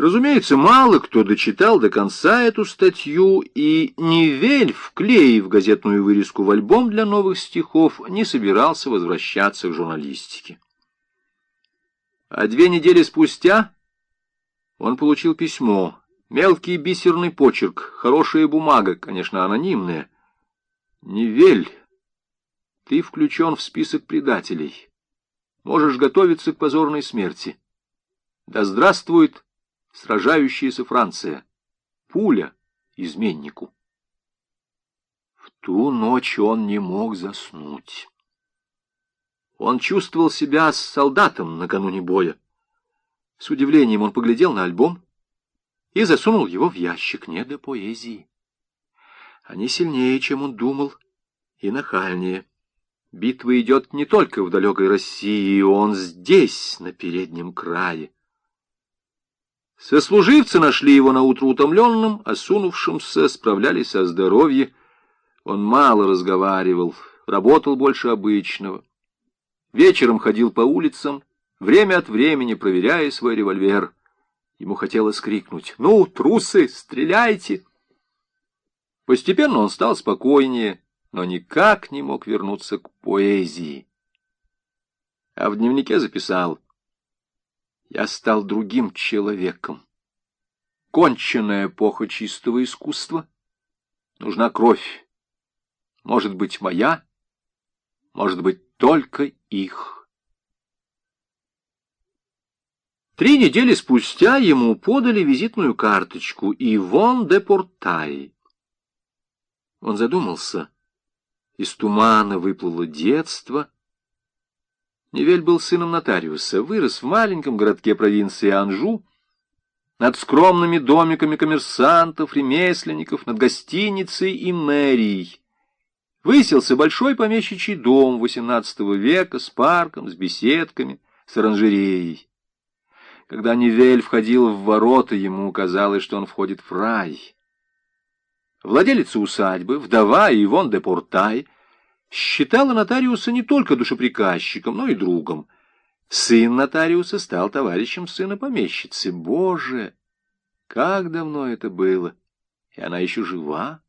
Разумеется, мало кто дочитал до конца эту статью, и Невель, вклеив газетную вырезку в альбом для новых стихов, не собирался возвращаться к журналистике. А две недели спустя он получил письмо. Мелкий бисерный почерк, хорошая бумага, конечно, анонимная. Невель, ты включен в список предателей. Можешь готовиться к позорной смерти. Да здравствует сражающаяся Франция. Пуля изменнику. В ту ночь он не мог заснуть. Он чувствовал себя солдатом накануне боя. С удивлением он поглядел на альбом и засунул его в ящик не до поэзии. Они сильнее, чем он думал, и нахальнее. Битва идет не только в далекой России, он здесь, на переднем крае. Сослуживцы нашли его наутро утомленным, осунувшимся, справлялись о здоровье. Он мало разговаривал, работал больше обычного. Вечером ходил по улицам, время от времени проверяя свой револьвер. Ему хотелось крикнуть «Ну, трусы, стреляйте!» Постепенно он стал спокойнее, но никак не мог вернуться к поэзии. А в дневнике записал — я стал другим человеком. Конченная эпоха чистого искусства. Нужна кровь. Может быть, моя, может быть, только их. Три недели спустя ему подали визитную карточку Ивон де Портай. Он задумался. Из тумана выплыло детство — Невель был сыном нотариуса, вырос в маленьком городке провинции Анжу, над скромными домиками коммерсантов, ремесленников, над гостиницей и мэрией. Выселся большой помещичий дом XVIII века с парком, с беседками, с оранжереей. Когда Невель входил в ворота, ему казалось, что он входит в рай. Владелица усадьбы, вдова Ивон де Портай — считала нотариуса не только душеприказчиком, но и другом. Сын нотариуса стал товарищем сына помещицы. Боже, как давно это было! И она еще жива.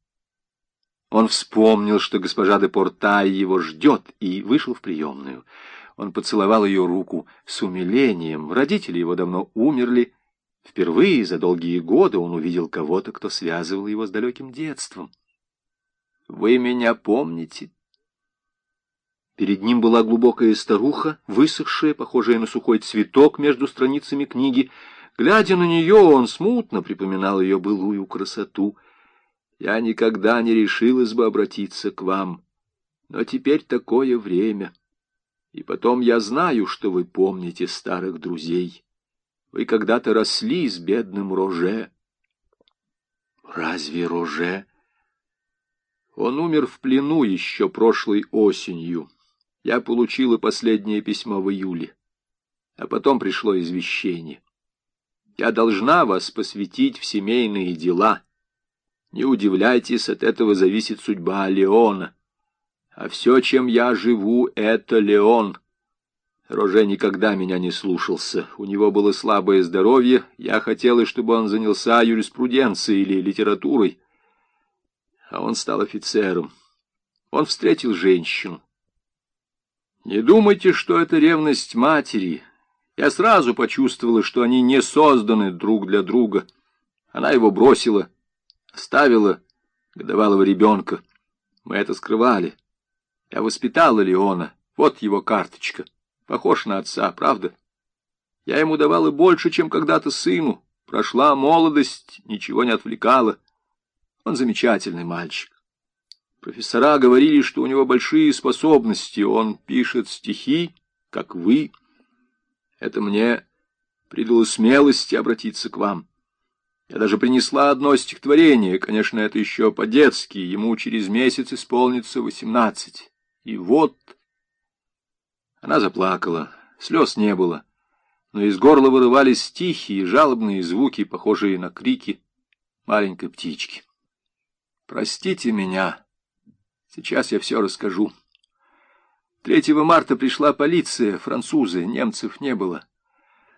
Он вспомнил, что госпожа де Портай его ждет, и вышел в приемную. Он поцеловал ее руку с умилением. Родители его давно умерли. Впервые за долгие годы он увидел кого-то, кто связывал его с далеким детством. «Вы меня помните?» Перед ним была глубокая старуха, высохшая, похожая на сухой цветок между страницами книги. Глядя на нее, он смутно припоминал ее былую красоту. «Я никогда не решилась бы обратиться к вам, но теперь такое время. И потом я знаю, что вы помните старых друзей. Вы когда-то росли с бедным Роже». «Разве Роже?» Он умер в плену еще прошлой осенью я получила последнее письмо в июле, а потом пришло извещение. Я должна вас посвятить в семейные дела. Не удивляйтесь, от этого зависит судьба Леона. А все, чем я живу, это Леон. Роже никогда меня не слушался. У него было слабое здоровье. Я хотела, чтобы он занялся юриспруденцией или литературой. А он стал офицером. Он встретил женщину. Не думайте, что это ревность матери. Я сразу почувствовала, что они не созданы друг для друга. Она его бросила, оставила годовалого ребенка. Мы это скрывали. Я воспитала Леона. Вот его карточка. Похож на отца, правда? Я ему давала больше, чем когда-то сыну. Прошла молодость, ничего не отвлекала. Он замечательный мальчик. Профессора говорили, что у него большие способности, он пишет стихи, как вы. Это мне придало смелости обратиться к вам. Я даже принесла одно стихотворение, конечно, это еще по-детски, ему через месяц исполнится восемнадцать. И вот... Она заплакала, слез не было, но из горла вырывались тихие, жалобные звуки, похожие на крики маленькой птички. «Простите меня», Сейчас я все расскажу. 3 марта пришла полиция, французы, немцев не было.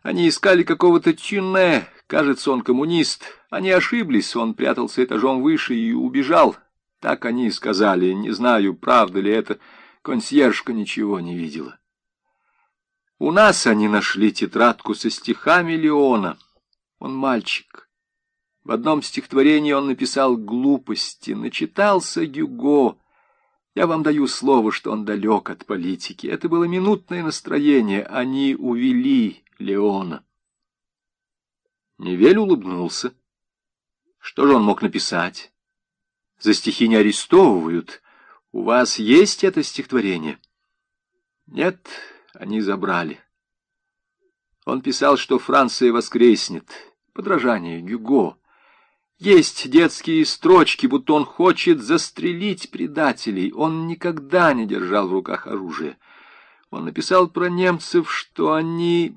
Они искали какого-то Тюне, кажется, он коммунист. Они ошиблись, он прятался этажом выше и убежал. Так они и сказали. Не знаю, правда ли это. Консьержка ничего не видела. У нас они нашли тетрадку со стихами Леона. Он мальчик. В одном стихотворении он написал глупости, начитался Гюго. Я вам даю слово, что он далек от политики. Это было минутное настроение. Они увели Леона. Невель улыбнулся. Что же он мог написать? За стихи не арестовывают. У вас есть это стихотворение? Нет, они забрали. Он писал, что Франция воскреснет. Подражание Гюго. Есть детские строчки, будто он хочет застрелить предателей. Он никогда не держал в руках оружие. Он написал про немцев, что они...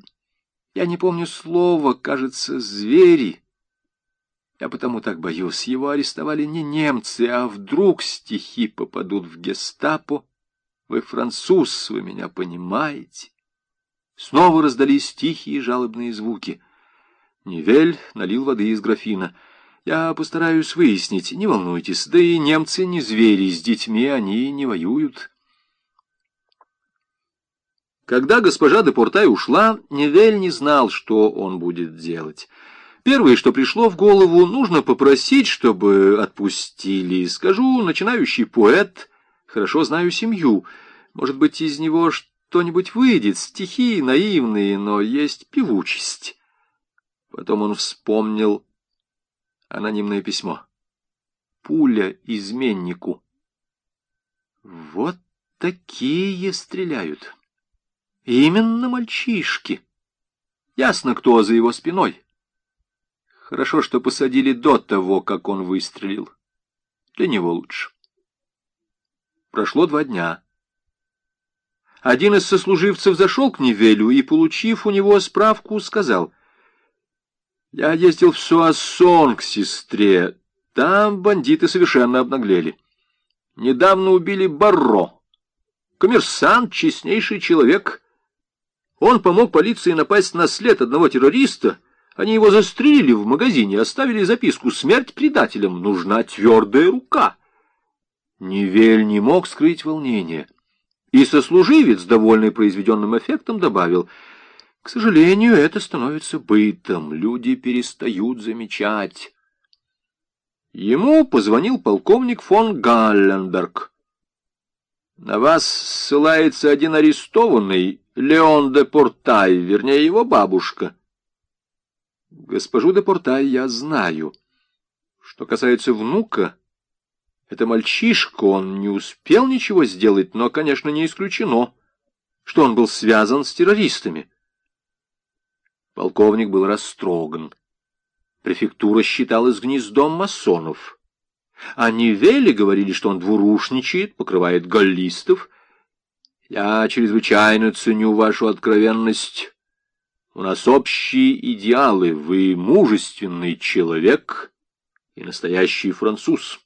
Я не помню слова, кажется, звери. Я потому так боюсь. Его арестовали не немцы, а вдруг стихи попадут в гестапо, вы француз, вы меня понимаете. Снова раздались тихие жалобные звуки. Невель налил воды из графина. Я постараюсь выяснить, не волнуйтесь, да и немцы не звери, с детьми они не воюют. Когда госпожа де Портай ушла, Невель не знал, что он будет делать. Первое, что пришло в голову, нужно попросить, чтобы отпустили. Скажу, начинающий поэт Хорошо знаю семью. Может быть, из него что-нибудь выйдет. Стихи наивные, но есть певучесть. Потом он вспомнил анонимное письмо. Пуля изменнику. Вот такие стреляют. Именно мальчишки. Ясно, кто за его спиной. Хорошо, что посадили до того, как он выстрелил. Для него лучше. Прошло два дня. Один из сослуживцев зашел к Невелю и, получив у него справку, сказал, «Я ездил в Суассон к сестре. Там бандиты совершенно обнаглели. Недавно убили Барро. Коммерсант, честнейший человек. Он помог полиции напасть на след одного террориста. Они его застрелили в магазине, оставили записку «Смерть предателям. Нужна твердая рука». Невель не мог скрыть волнение. И сослуживец, довольный произведенным эффектом, добавил, «К сожалению, это становится бытом, люди перестают замечать». Ему позвонил полковник фон Галленберг. «На вас ссылается один арестованный, Леон де Портай, вернее, его бабушка». «Госпожу де Портай я знаю. Что касается внука...» Это мальчишка, он не успел ничего сделать, но, конечно, не исключено, что он был связан с террористами. Полковник был растроган. Префектура считалась гнездом масонов. А Невели говорили, что он двурушничает, покрывает галлистов. Я чрезвычайно ценю вашу откровенность. У нас общие идеалы. Вы мужественный человек и настоящий француз.